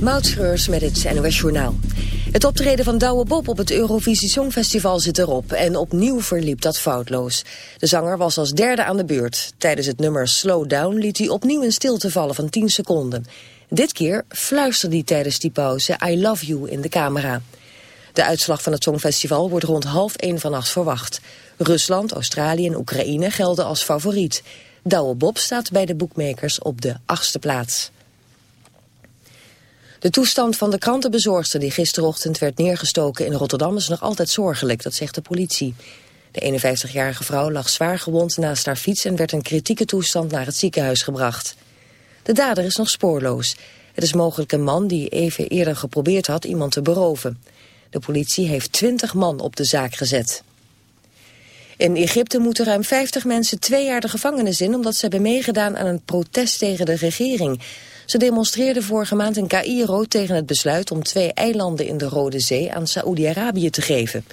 Moutschreurs met het NOS Journaal. Het optreden van Douwe Bob op het Eurovisie Songfestival zit erop... en opnieuw verliep dat foutloos. De zanger was als derde aan de beurt. Tijdens het nummer Slow Down liet hij opnieuw een stilte vallen van 10 seconden. Dit keer fluisterde hij tijdens die pauze I love you in de camera. De uitslag van het Songfestival wordt rond half één vannacht verwacht. Rusland, Australië en Oekraïne gelden als favoriet. Douwe Bob staat bij de boekmakers op de achtste plaats. De toestand van de krantenbezorgster die gisterochtend werd neergestoken in Rotterdam is nog altijd zorgelijk, dat zegt de politie. De 51-jarige vrouw lag zwaar gewond naast haar fiets en werd in kritieke toestand naar het ziekenhuis gebracht. De dader is nog spoorloos. Het is mogelijk een man die even eerder geprobeerd had iemand te beroven. De politie heeft 20 man op de zaak gezet. In Egypte moeten ruim 50 mensen twee jaar de gevangenis in... omdat ze hebben meegedaan aan een protest tegen de regering. Ze demonstreerden vorige maand in Cairo tegen het besluit... om twee eilanden in de Rode Zee aan Saoedi-Arabië te geven.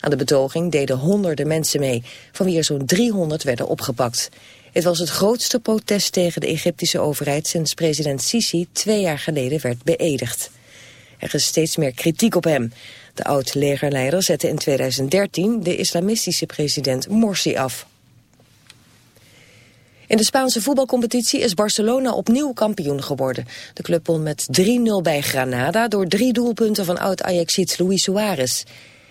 Aan de betoging deden honderden mensen mee... van wie er zo'n 300 werden opgepakt. Het was het grootste protest tegen de Egyptische overheid... sinds president Sisi twee jaar geleden werd beëdigd. Er is steeds meer kritiek op hem... De oud-legerleider zette in 2013 de islamistische president Morsi af. In de Spaanse voetbalcompetitie is Barcelona opnieuw kampioen geworden. De club won met 3-0 bij Granada door drie doelpunten van oud-Ajaxiet Luis Suarez.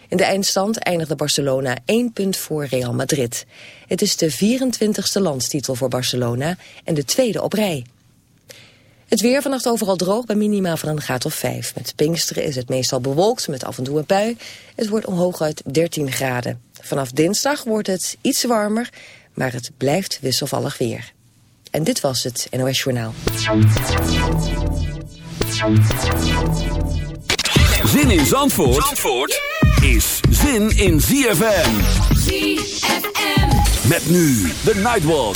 In de eindstand eindigde Barcelona één punt voor Real Madrid. Het is de 24e landstitel voor Barcelona en de tweede op rij. Het weer vannacht overal droog bij minima van een graad of 5. Met Pinksteren is het meestal bewolkt met af en toe een bui. Het wordt om hooguit 13 graden. Vanaf dinsdag wordt het iets warmer, maar het blijft wisselvallig weer. En dit was het NOS Journaal. Zin in Zandvoort, Zandvoort is zin in ZFM. ZFM. Met nu de Nightwalk.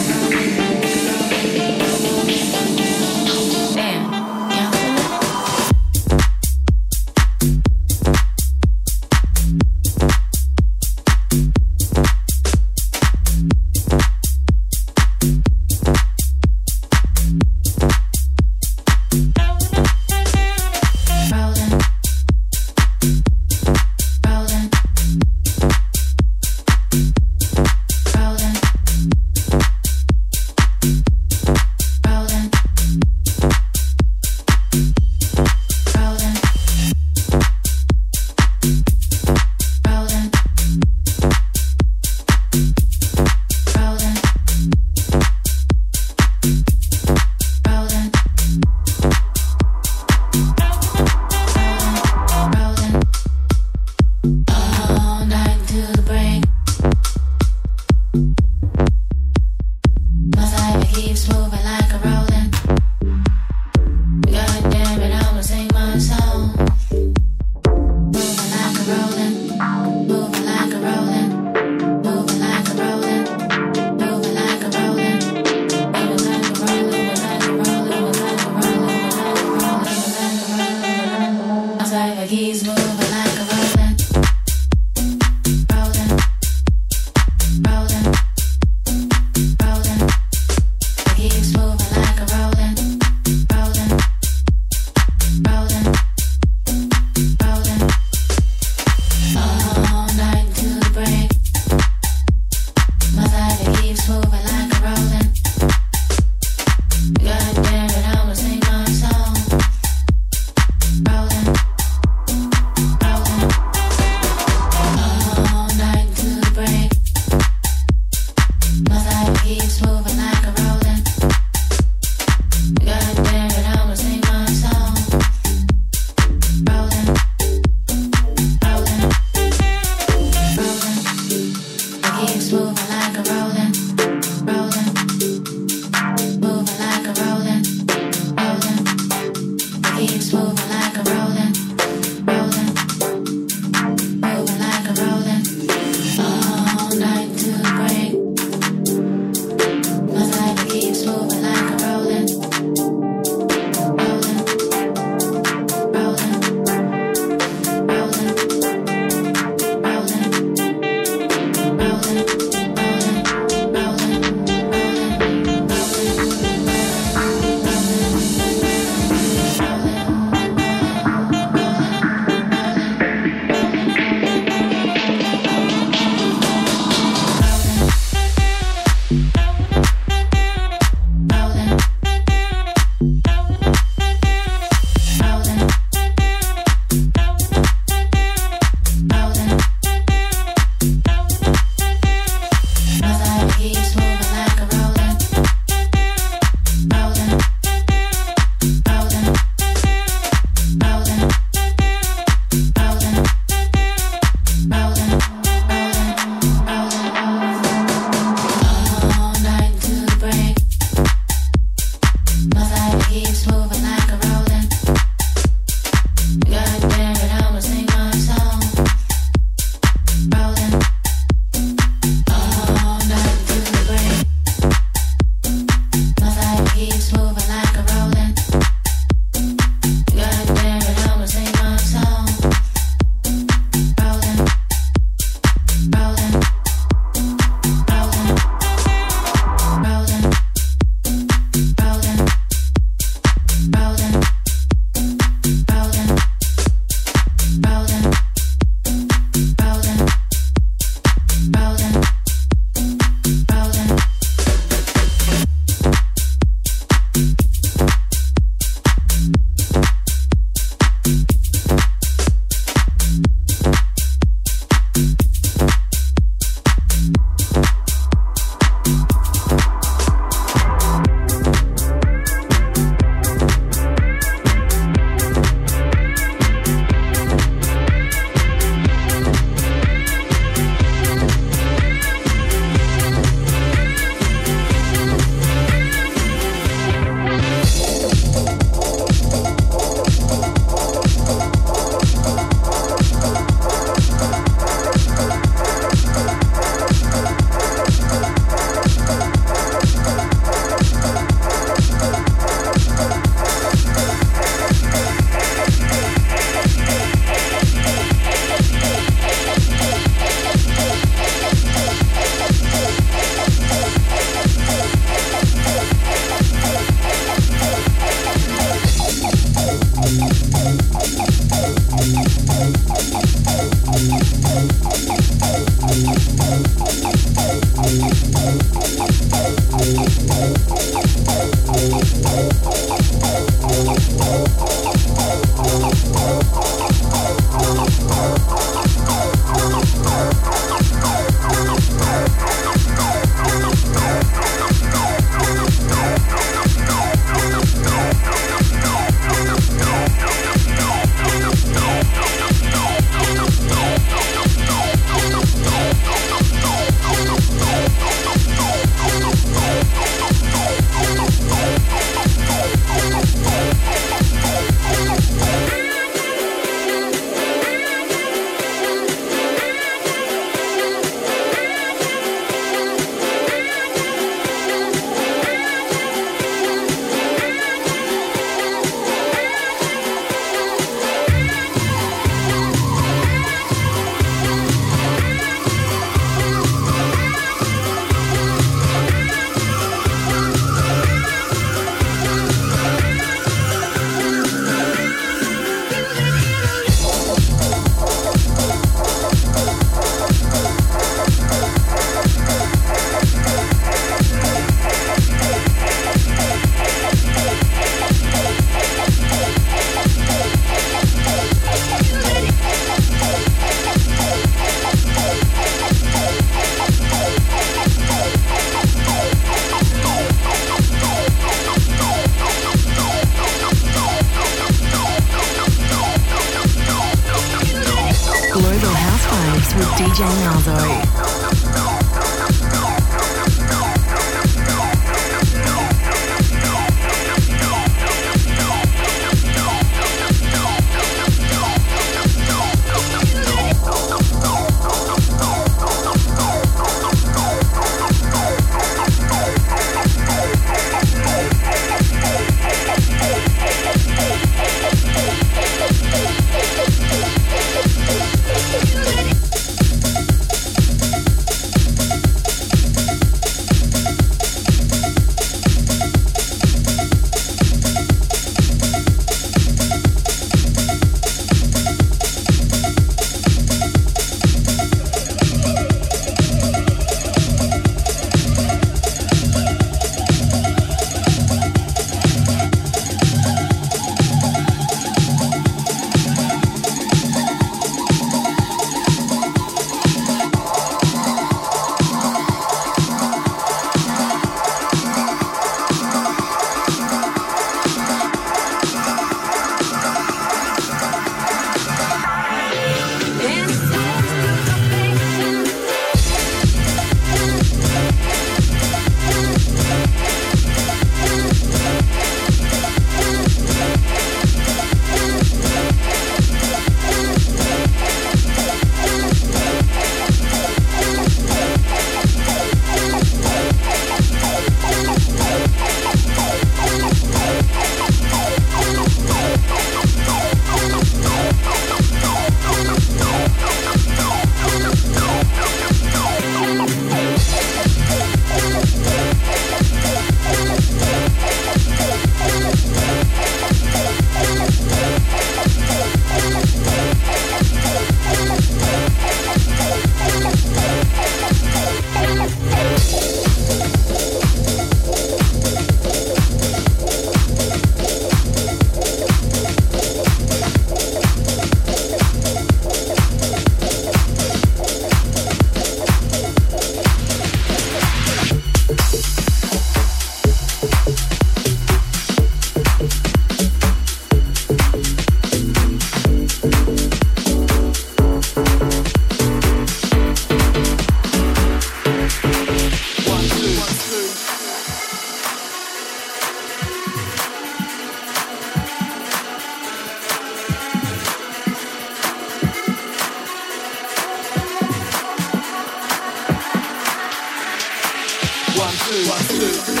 What's good? What's good?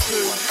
Crew.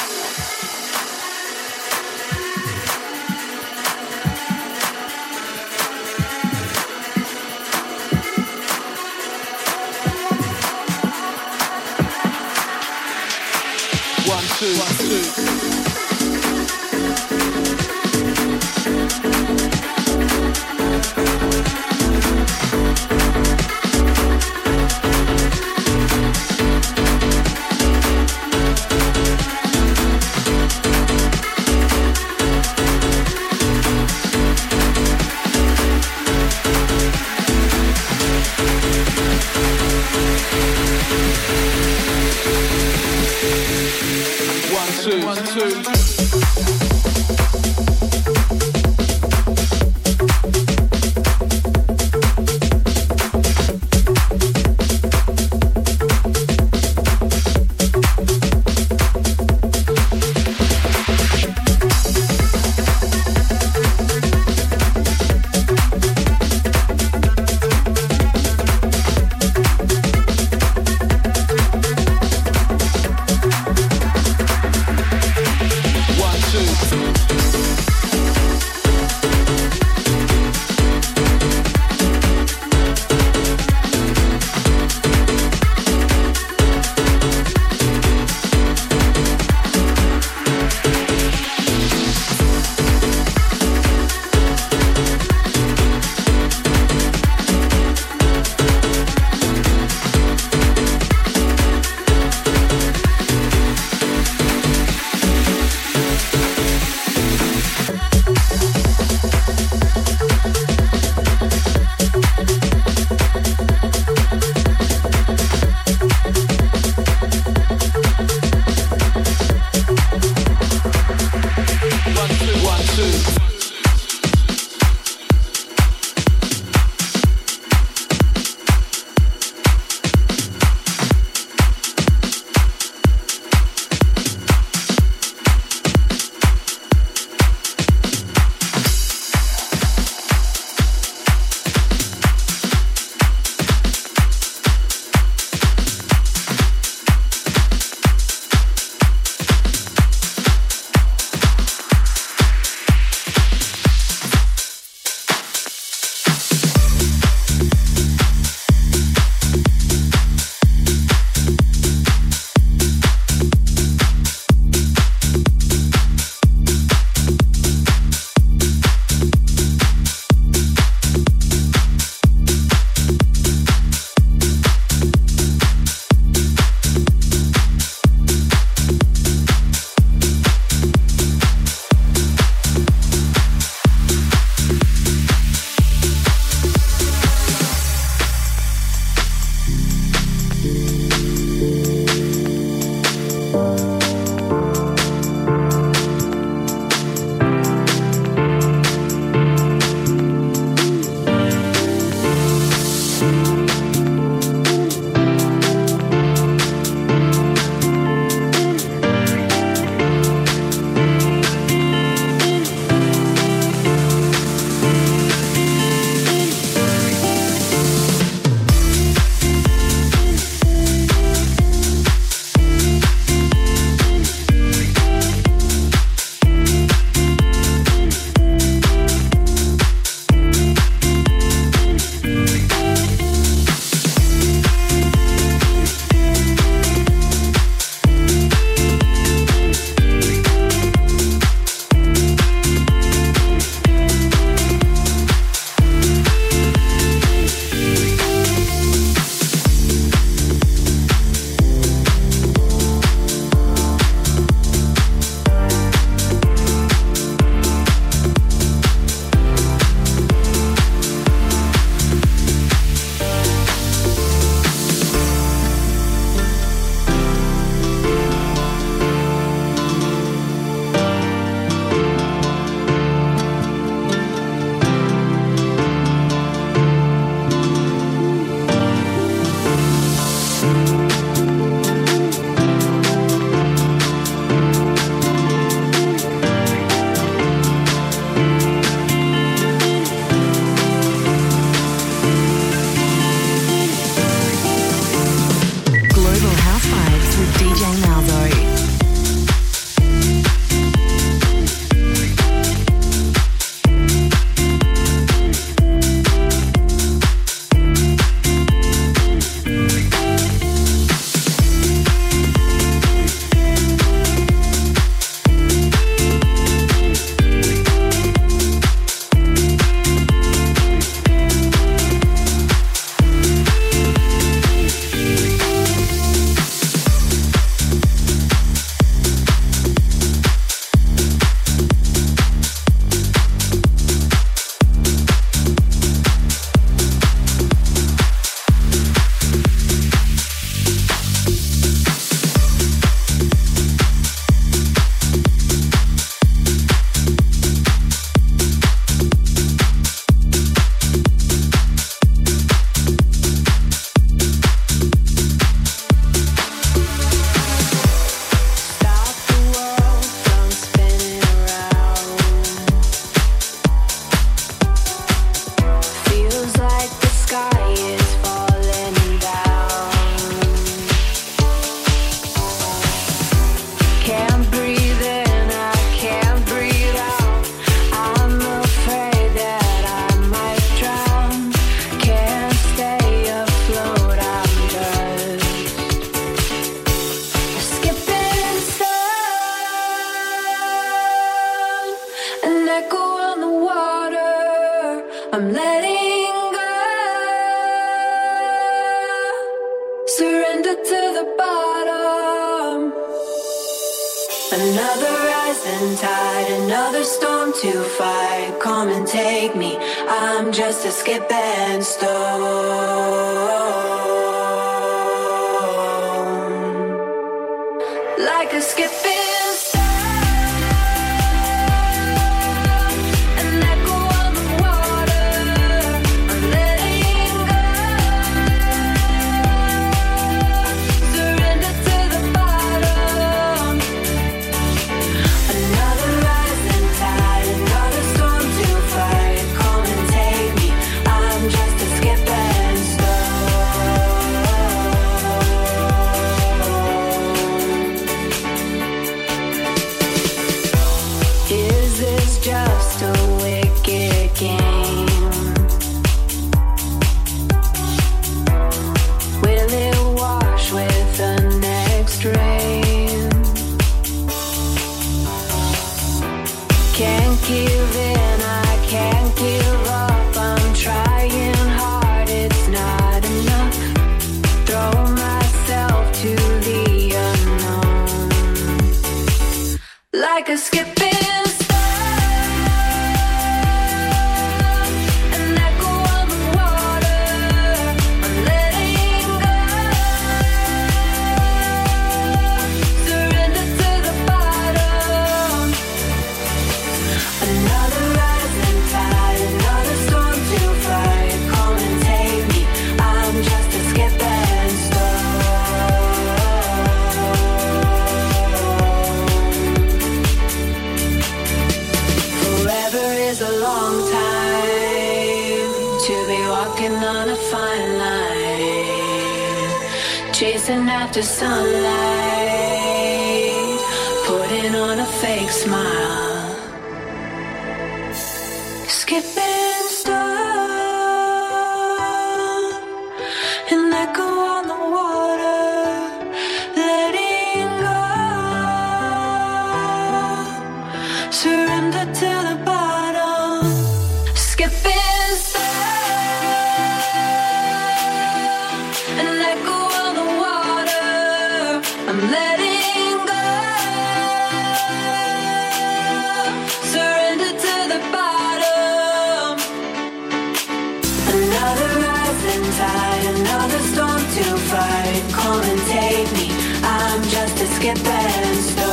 another storm to fight. Come and take me. I'm just a skip and stone.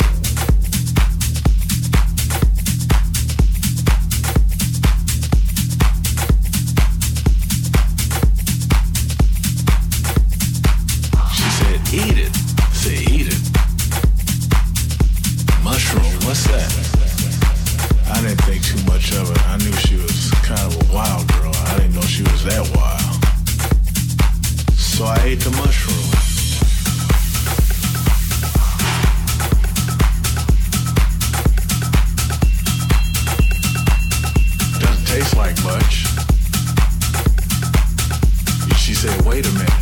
wait a minute.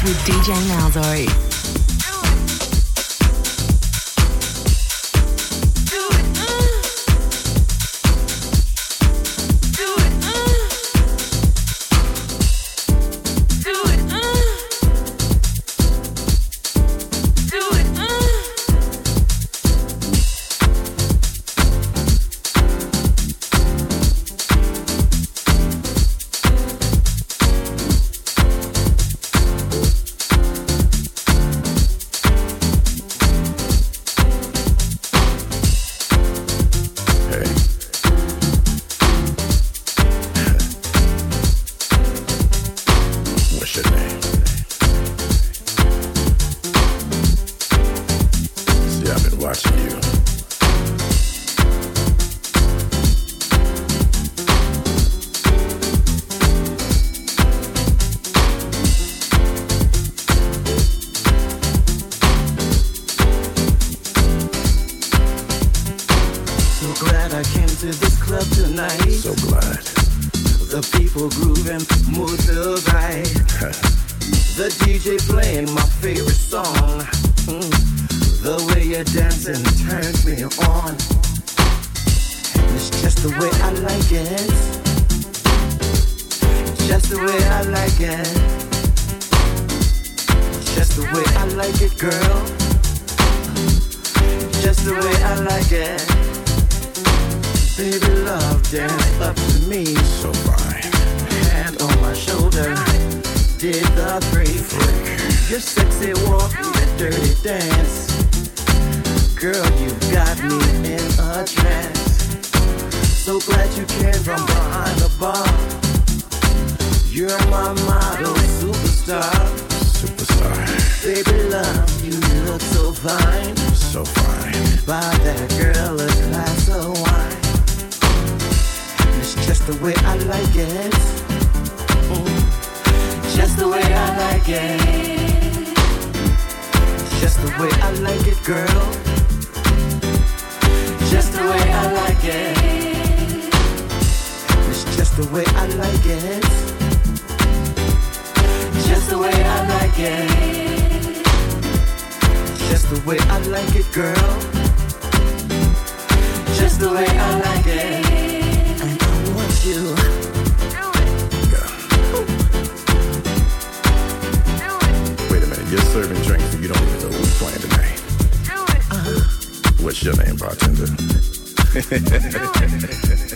With DJ Malzo. Did the flick. Your sexy walk, your dirty dance. Girl, you got me in a trance. So glad you came from behind the bar. You're my model superstar. Superstar. Baby love, you look so fine. So fine. Buy that girl a glass of wine. It's just the way I like it. Just the way I like it. Just the way I like it, girl. Just the way I like it. It's just the way I like it. Just the way I like it. Just the way I like it, girl. Just the way I like it. And I want you. Serving drinks and you don't even know who's playing tonight. What's your name, bartender? What's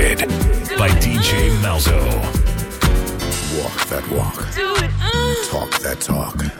By DJ Malzo. Walk that walk. Talk that talk.